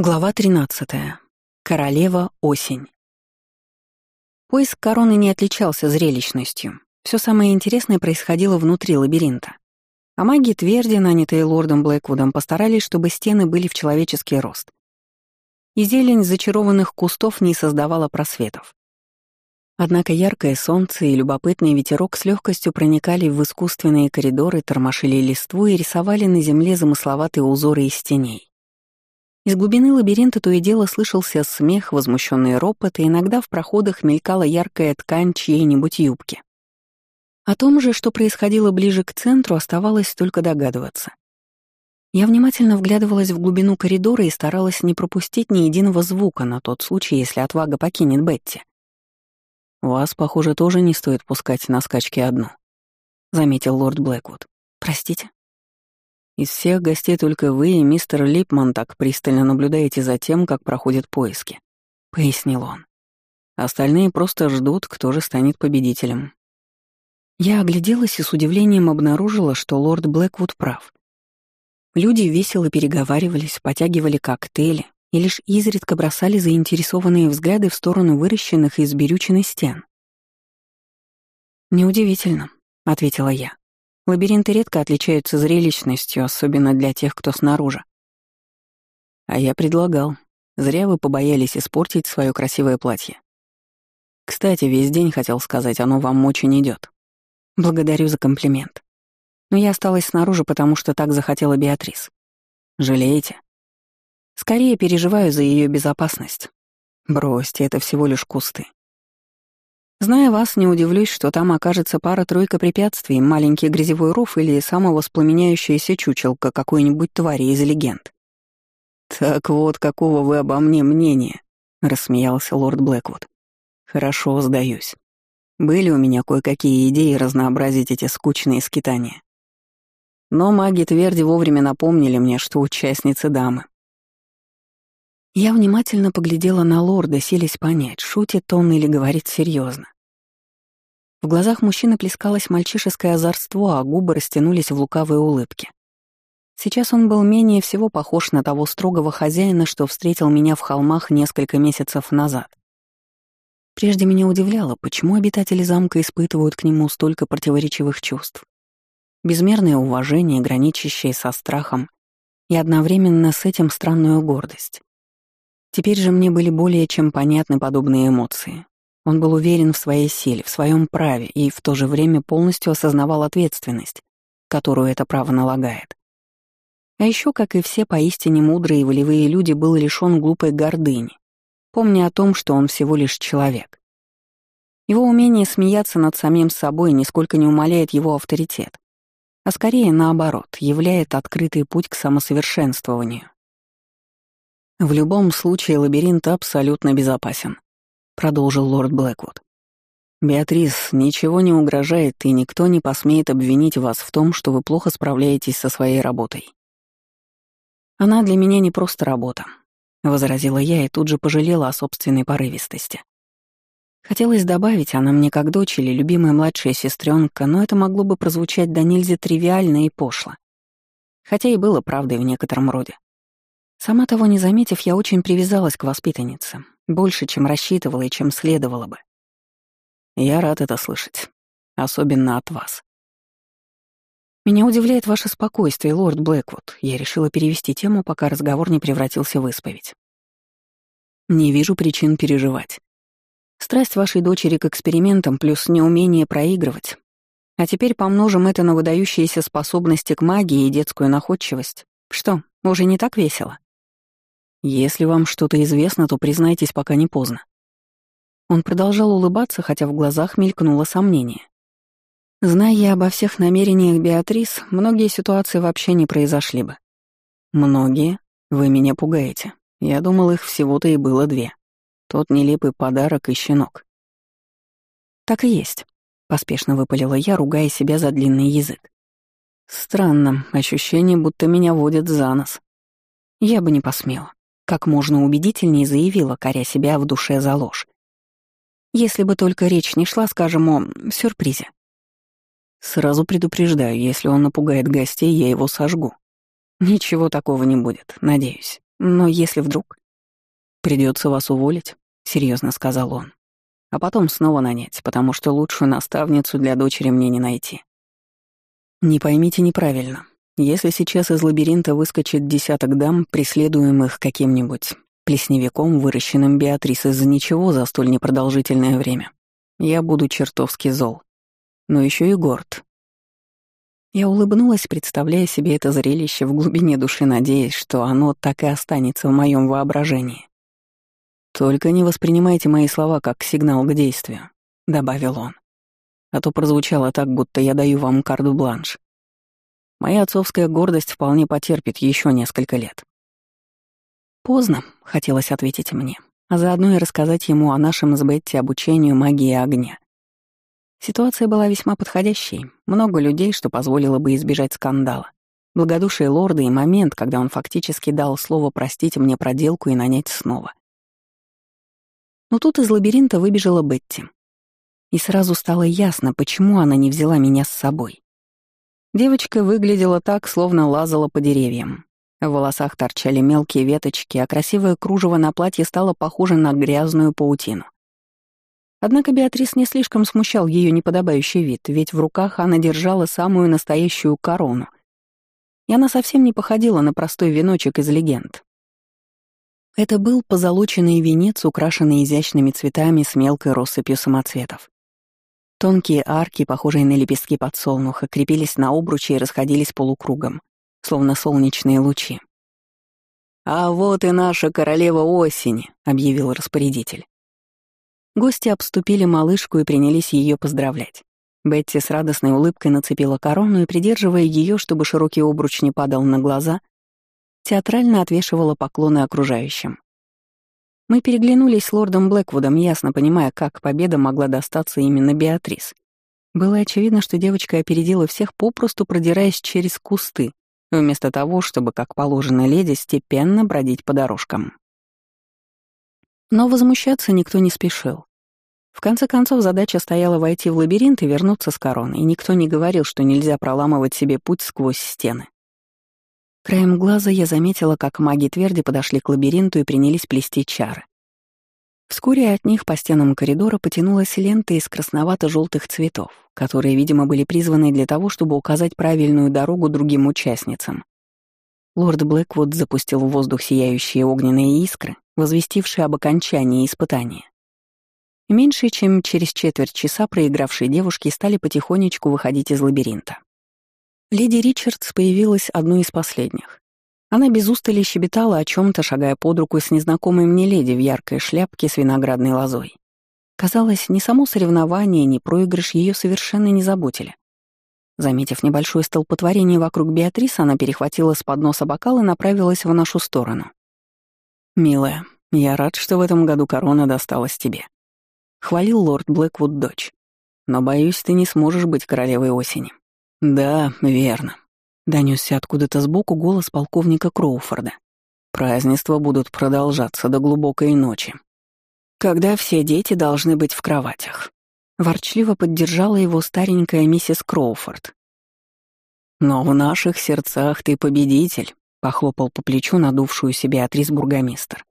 Глава 13. Королева осень. Поиск короны не отличался зрелищностью. Все самое интересное происходило внутри лабиринта. А маги Тверди, нанятые лордом Блэквудом, постарались, чтобы стены были в человеческий рост. И зелень зачарованных кустов не создавала просветов. Однако яркое солнце и любопытный ветерок с легкостью проникали в искусственные коридоры, тормошили листву и рисовали на земле замысловатые узоры из теней. Из глубины лабиринта то и дело слышался смех, возмущенный ропот, и иногда в проходах мелькала яркая ткань чьей-нибудь юбки. О том же, что происходило ближе к центру, оставалось только догадываться. Я внимательно вглядывалась в глубину коридора и старалась не пропустить ни единого звука на тот случай, если отвага покинет Бетти. «Вас, похоже, тоже не стоит пускать на скачки одну», — заметил лорд Блэквуд. «Простите?» Из всех гостей только вы и мистер Липман так пристально наблюдаете за тем, как проходят поиски», — пояснил он. «Остальные просто ждут, кто же станет победителем». Я огляделась и с удивлением обнаружила, что лорд Блэквуд прав. Люди весело переговаривались, потягивали коктейли и лишь изредка бросали заинтересованные взгляды в сторону выращенных из берючины стен. «Неудивительно», — ответила я. Лабиринты редко отличаются зрелищностью, особенно для тех, кто снаружи. А я предлагал. Зря вы побоялись испортить свое красивое платье. Кстати, весь день хотел сказать, оно вам очень идет. Благодарю за комплимент. Но я осталась снаружи, потому что так захотела Беатрис. Жалеете? Скорее переживаю за ее безопасность. Бросьте, это всего лишь кусты. Зная вас, не удивлюсь, что там окажется пара-тройка препятствий, маленький грязевой ров или самовоспламеняющаяся чучелка какой-нибудь твари из легенд. «Так вот, какого вы обо мне мнения?» — рассмеялся лорд Блэквуд. «Хорошо, сдаюсь. Были у меня кое-какие идеи разнообразить эти скучные скитания. Но маги Тверди вовремя напомнили мне, что участницы дамы. Я внимательно поглядела на лорда, селись понять, шутит он или говорит серьезно. В глазах мужчины плескалось мальчишеское озорство, а губы растянулись в лукавые улыбки. Сейчас он был менее всего похож на того строгого хозяина, что встретил меня в холмах несколько месяцев назад. Прежде меня удивляло, почему обитатели замка испытывают к нему столько противоречивых чувств. Безмерное уважение, граничащее со страхом, и одновременно с этим странную гордость. Теперь же мне были более чем понятны подобные эмоции. Он был уверен в своей силе, в своем праве и в то же время полностью осознавал ответственность, которую это право налагает. А еще, как и все поистине мудрые и волевые люди, был лишён глупой гордыни, помня о том, что он всего лишь человек. Его умение смеяться над самим собой нисколько не умаляет его авторитет, а скорее наоборот, являет открытый путь к самосовершенствованию. «В любом случае лабиринт абсолютно безопасен», — продолжил лорд Блэквуд. «Беатрис, ничего не угрожает, и никто не посмеет обвинить вас в том, что вы плохо справляетесь со своей работой». «Она для меня не просто работа», — возразила я и тут же пожалела о собственной порывистости. Хотелось добавить, она мне как дочь или любимая младшая сестренка, но это могло бы прозвучать до нельзя тривиально и пошло. Хотя и было правдой в некотором роде. Сама того не заметив, я очень привязалась к воспитаннице, больше, чем рассчитывала и чем следовало бы. Я рад это слышать, особенно от вас. Меня удивляет ваше спокойствие, лорд Блэквуд. Я решила перевести тему, пока разговор не превратился в исповедь. Не вижу причин переживать. Страсть вашей дочери к экспериментам плюс неумение проигрывать. А теперь помножим это на выдающиеся способности к магии и детскую находчивость. Что, уже не так весело? Если вам что-то известно, то признайтесь, пока не поздно. Он продолжал улыбаться, хотя в глазах мелькнуло сомнение. Зная я обо всех намерениях Беатрис, многие ситуации вообще не произошли бы. Многие? Вы меня пугаете. Я думал, их всего-то и было две. Тот нелепый подарок и щенок. Так и есть, поспешно выпалила я, ругая себя за длинный язык. Странно, ощущение, будто меня водят за нос. Я бы не посмела. Как можно убедительнее заявила, коря себя в душе за ложь. Если бы только речь не шла, скажем, о сюрпризе. Сразу предупреждаю, если он напугает гостей, я его сожгу. Ничего такого не будет, надеюсь. Но если вдруг... Придется вас уволить, серьезно сказал он. А потом снова нанять, потому что лучшую наставницу для дочери мне не найти. Не поймите неправильно. Если сейчас из лабиринта выскочит десяток дам, преследуемых каким-нибудь плесневиком, выращенным Беатрис из-за ничего за столь непродолжительное время, я буду чертовски зол. Но еще и горд. Я улыбнулась, представляя себе это зрелище в глубине души, надеясь, что оно так и останется в моем воображении. «Только не воспринимайте мои слова как сигнал к действию», — добавил он. «А то прозвучало так, будто я даю вам карду-бланш. Моя отцовская гордость вполне потерпит еще несколько лет». «Поздно», — хотелось ответить мне, а заодно и рассказать ему о нашем с Бетти обучению магии огня. Ситуация была весьма подходящей. Много людей, что позволило бы избежать скандала. Благодушие лорда и момент, когда он фактически дал слово простить мне проделку и нанять снова. Но тут из лабиринта выбежала Бетти. И сразу стало ясно, почему она не взяла меня с собой. Девочка выглядела так, словно лазала по деревьям. В волосах торчали мелкие веточки, а красивое кружево на платье стало похоже на грязную паутину. Однако Беатрис не слишком смущал ее неподобающий вид, ведь в руках она держала самую настоящую корону. И она совсем не походила на простой веночек из легенд. Это был позолоченный венец, украшенный изящными цветами с мелкой россыпью самоцветов. Тонкие арки, похожие на лепестки подсолнуха, крепились на обруче и расходились полукругом, словно солнечные лучи. «А вот и наша королева осени», — объявил распорядитель. Гости обступили малышку и принялись ее поздравлять. Бетти с радостной улыбкой нацепила корону и, придерживая ее, чтобы широкий обруч не падал на глаза, театрально отвешивала поклоны окружающим. Мы переглянулись с лордом Блэквудом, ясно понимая, как победа могла достаться именно Беатрис. Было очевидно, что девочка опередила всех, попросту продираясь через кусты, вместо того, чтобы, как положено леди, степенно бродить по дорожкам. Но возмущаться никто не спешил. В конце концов, задача стояла войти в лабиринт и вернуться с короной, и никто не говорил, что нельзя проламывать себе путь сквозь стены. Краем глаза я заметила, как маги тверди подошли к лабиринту и принялись плести чары. Вскоре от них по стенам коридора потянулась лента из красновато желтых цветов, которые, видимо, были призваны для того, чтобы указать правильную дорогу другим участницам. Лорд Блэквуд запустил в воздух сияющие огненные искры, возвестившие об окончании испытания. Меньше чем через четверть часа проигравшие девушки стали потихонечку выходить из лабиринта. Леди Ричардс появилась одной из последних. Она без устали щебетала о чем то шагая под руку с незнакомой мне леди в яркой шляпке с виноградной лозой. Казалось, ни само соревнование, ни проигрыш ее совершенно не заботили. Заметив небольшое столпотворение вокруг Беатрис, она перехватила с подноса бокал и направилась в нашу сторону. «Милая, я рад, что в этом году корона досталась тебе», — хвалил лорд Блэквуд дочь. «Но, боюсь, ты не сможешь быть королевой осени». «Да, верно», — донесся откуда-то сбоку голос полковника Кроуфорда. «Празднества будут продолжаться до глубокой ночи, когда все дети должны быть в кроватях». Ворчливо поддержала его старенькая миссис Кроуфорд. «Но в наших сердцах ты победитель», — похлопал по плечу надувшую себе Атрис бургомистр.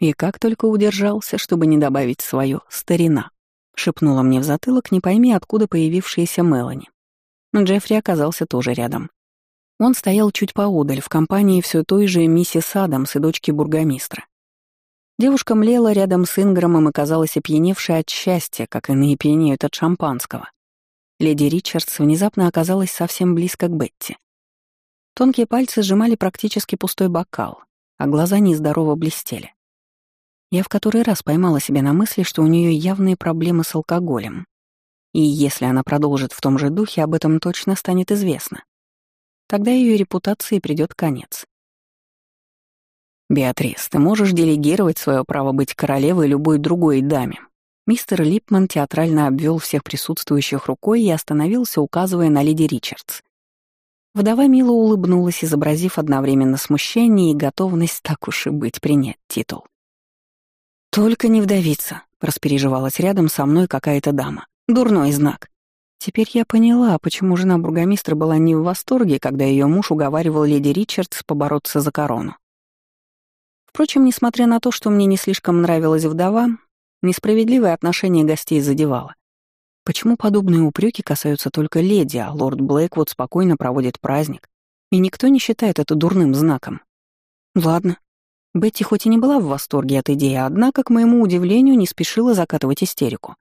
И как только удержался, чтобы не добавить свое «старина», шепнула мне в затылок, не пойми, откуда появившаяся Мелани. Джеффри оказался тоже рядом. Он стоял чуть поодаль, в компании все той же миссис Адамс и дочки бургомистра. Девушка млела рядом с Инграмом и казалась опьяневшей от счастья, как иные пьянеют от шампанского. Леди Ричардс внезапно оказалась совсем близко к Бетти. Тонкие пальцы сжимали практически пустой бокал, а глаза нездорово блестели. Я в который раз поймала себя на мысли, что у нее явные проблемы с алкоголем. И если она продолжит в том же духе, об этом точно станет известно. Тогда ее репутации придет конец. «Беатрис, ты можешь делегировать свое право быть королевой любой другой даме». Мистер Липман театрально обвел всех присутствующих рукой и остановился, указывая на леди Ричардс. Вдова мило улыбнулась, изобразив одновременно смущение и готовность так уж и быть принять титул. «Только не вдовица», — распереживалась рядом со мной какая-то дама. «Дурной знак». Теперь я поняла, почему жена бургомистра была не в восторге, когда ее муж уговаривал леди Ричардс побороться за корону. Впрочем, несмотря на то, что мне не слишком нравилась вдова, несправедливое отношение гостей задевало. Почему подобные упреки касаются только леди, а лорд Блэквуд спокойно проводит праздник, и никто не считает это дурным знаком? Ладно. Бетти хоть и не была в восторге от идеи, однако, к моему удивлению, не спешила закатывать истерику.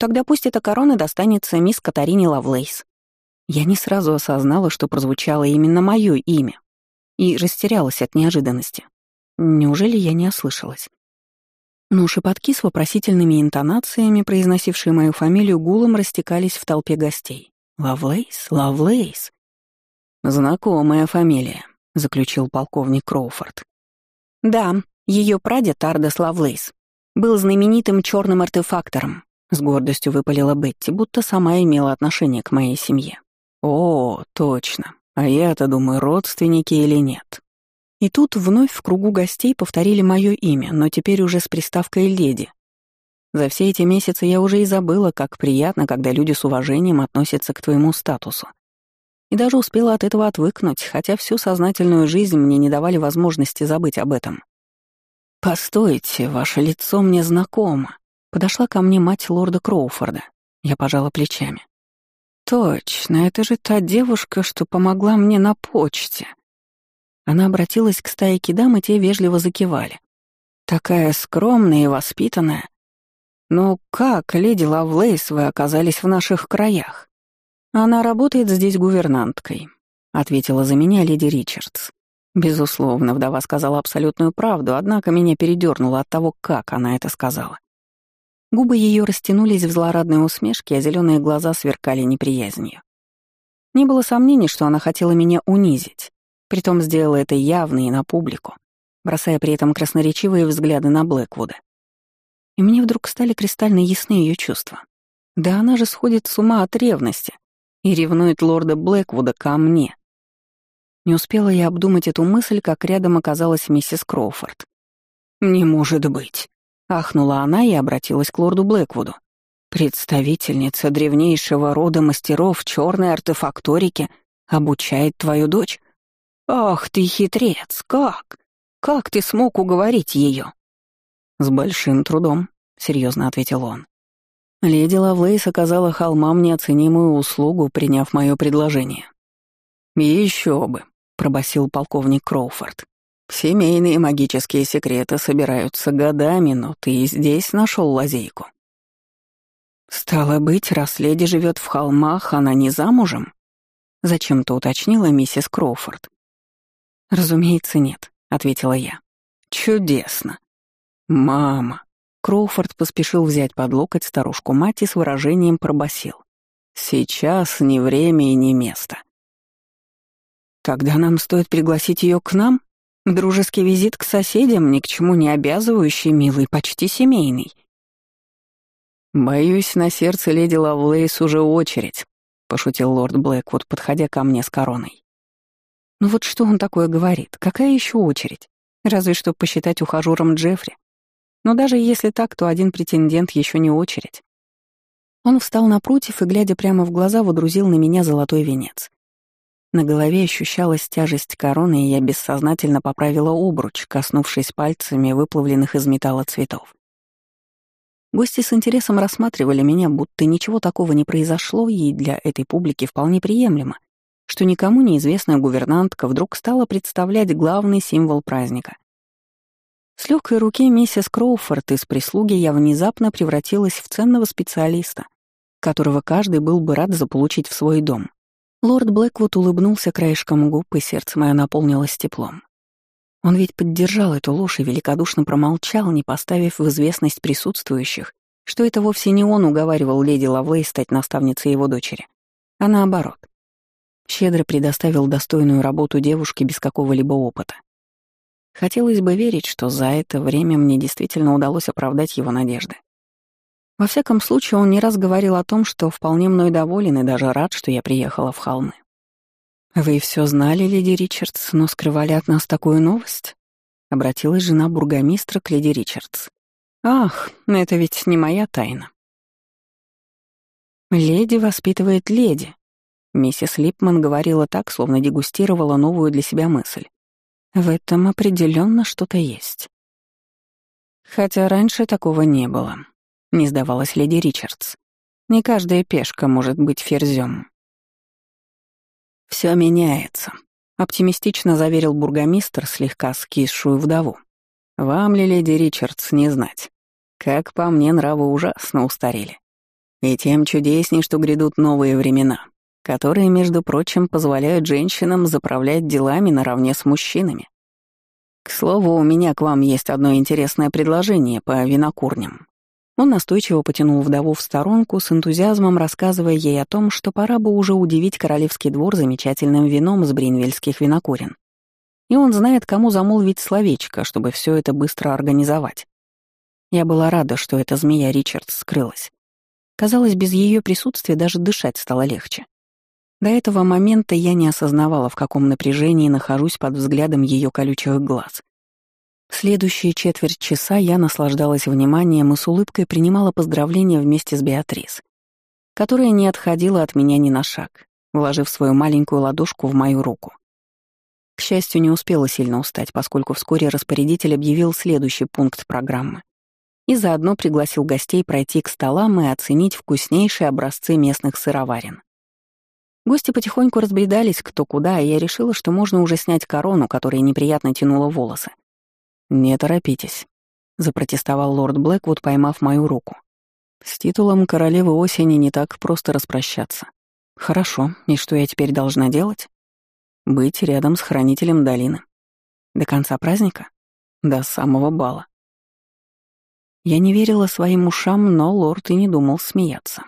Тогда пусть эта корона достанется мисс Катарине Лавлейс. Я не сразу осознала, что прозвучало именно мое имя, и растерялась от неожиданности. Неужели я не ослышалась? Но шепотки с вопросительными интонациями, произносившие мою фамилию гулом, растекались в толпе гостей. «Лавлейс? Лавлейс?» «Знакомая фамилия», — заключил полковник Кроуфорд. «Да, ее прадед Ардес Лавлейс был знаменитым черным артефактором», — с гордостью выпалила Бетти, будто сама имела отношение к моей семье. «О, точно. А я-то думаю, родственники или нет». И тут вновь в кругу гостей повторили мое имя, но теперь уже с приставкой «леди». За все эти месяцы я уже и забыла, как приятно, когда люди с уважением относятся к твоему статусу. И даже успела от этого отвыкнуть, хотя всю сознательную жизнь мне не давали возможности забыть об этом. «Постойте, ваше лицо мне знакомо», — подошла ко мне мать лорда Кроуфорда. Я пожала плечами. «Точно, это же та девушка, что помогла мне на почте». Она обратилась к стайке дам, и те вежливо закивали. «Такая скромная и воспитанная. Но как, леди Лавлейс, вы оказались в наших краях?» «Она работает здесь гувернанткой», — ответила за меня леди Ричардс. Безусловно, вдова сказала абсолютную правду, однако меня передернуло от того, как она это сказала. Губы ее растянулись в злорадной усмешке, а зеленые глаза сверкали неприязнью. Не было сомнений, что она хотела меня унизить, притом сделала это явно и на публику, бросая при этом красноречивые взгляды на Блэквуда. И мне вдруг стали кристально ясны ее чувства. Да она же сходит с ума от ревности и ревнует лорда Блэквуда ко мне. Не успела я обдумать эту мысль, как рядом оказалась миссис Кроуфорд. «Не может быть!» Ахнула она и обратилась к лорду Блэквуду. «Представительница древнейшего рода мастеров черной артефакторики обучает твою дочь? Ах ты хитрец, как? Как ты смог уговорить ее? «С большим трудом», — серьезно ответил он. Леди Лавлейс оказала холмам неоценимую услугу, приняв мое предложение. Еще бы», — пробасил полковник Кроуфорд. Семейные магические секреты собираются годами, но ты и здесь нашел лазейку. Стало быть, раз леди живет в холмах, она не замужем? Зачем-то уточнила миссис Кроуфорд. Разумеется, нет, ответила я. Чудесно. Мама. Кроуфорд поспешил взять под локоть старушку мать и с выражением пробасил. Сейчас ни время и ни место. Тогда нам стоит пригласить ее к нам? Дружеский визит к соседям, ни к чему не обязывающий, милый, почти семейный. «Боюсь, на сердце леди Лавлейс уже очередь», — пошутил лорд Блэквуд, подходя ко мне с короной. «Ну вот что он такое говорит? Какая еще очередь? Разве что посчитать ухажером Джеффри. Но даже если так, то один претендент еще не очередь». Он встал напротив и, глядя прямо в глаза, водрузил на меня золотой венец. На голове ощущалась тяжесть короны, и я бессознательно поправила обруч, коснувшись пальцами выплавленных из металла цветов. Гости с интересом рассматривали меня, будто ничего такого не произошло, и для этой публики вполне приемлемо, что никому неизвестная гувернантка вдруг стала представлять главный символ праздника. С легкой руки миссис Кроуфорд из прислуги я внезапно превратилась в ценного специалиста, которого каждый был бы рад заполучить в свой дом. Лорд Блэквуд улыбнулся краешком губ, и сердце мое наполнилось теплом. Он ведь поддержал эту ложь и великодушно промолчал, не поставив в известность присутствующих, что это вовсе не он уговаривал леди Лавлей стать наставницей его дочери, а наоборот. Щедро предоставил достойную работу девушке без какого-либо опыта. Хотелось бы верить, что за это время мне действительно удалось оправдать его надежды. Во всяком случае, он не раз говорил о том, что вполне мной доволен и даже рад, что я приехала в холмы. «Вы все знали, леди Ричардс, но скрывали от нас такую новость?» — обратилась жена бургомистра к леди Ричардс. «Ах, это ведь не моя тайна». «Леди воспитывает леди», — миссис Липман говорила так, словно дегустировала новую для себя мысль. В этом определенно что-то есть. Хотя раньше такого не было, не сдавалась леди Ричардс. Не каждая пешка может быть ферзем. Все меняется, оптимистично заверил бургомистр слегка скисшую вдову. Вам ли, леди Ричардс, не знать? Как по мне, нравы ужасно устарели. И тем чудесней, что грядут новые времена, которые, между прочим, позволяют женщинам заправлять делами наравне с мужчинами. К слову, у меня к вам есть одно интересное предложение по винокурням. Он настойчиво потянул вдову в сторонку, с энтузиазмом рассказывая ей о том, что пора бы уже удивить королевский двор замечательным вином с бринвельских винокурен. И он знает, кому замолвить словечко, чтобы все это быстро организовать. Я была рада, что эта змея Ричард скрылась. Казалось, без ее присутствия даже дышать стало легче. До этого момента я не осознавала, в каком напряжении нахожусь под взглядом ее колючих глаз. Следующие четверть часа я наслаждалась вниманием и с улыбкой принимала поздравления вместе с Беатрис, которая не отходила от меня ни на шаг, вложив свою маленькую ладошку в мою руку. К счастью, не успела сильно устать, поскольку вскоре распорядитель объявил следующий пункт программы и заодно пригласил гостей пройти к столам и оценить вкуснейшие образцы местных сыроварен. Гости потихоньку разбредались кто куда, и я решила, что можно уже снять корону, которая неприятно тянула волосы. «Не торопитесь», — запротестовал лорд Блэквуд, поймав мою руку. «С титулом королевы осени не так просто распрощаться. Хорошо, и что я теперь должна делать?» Быть рядом с хранителем долины. До конца праздника? До самого бала. Я не верила своим ушам, но лорд и не думал смеяться.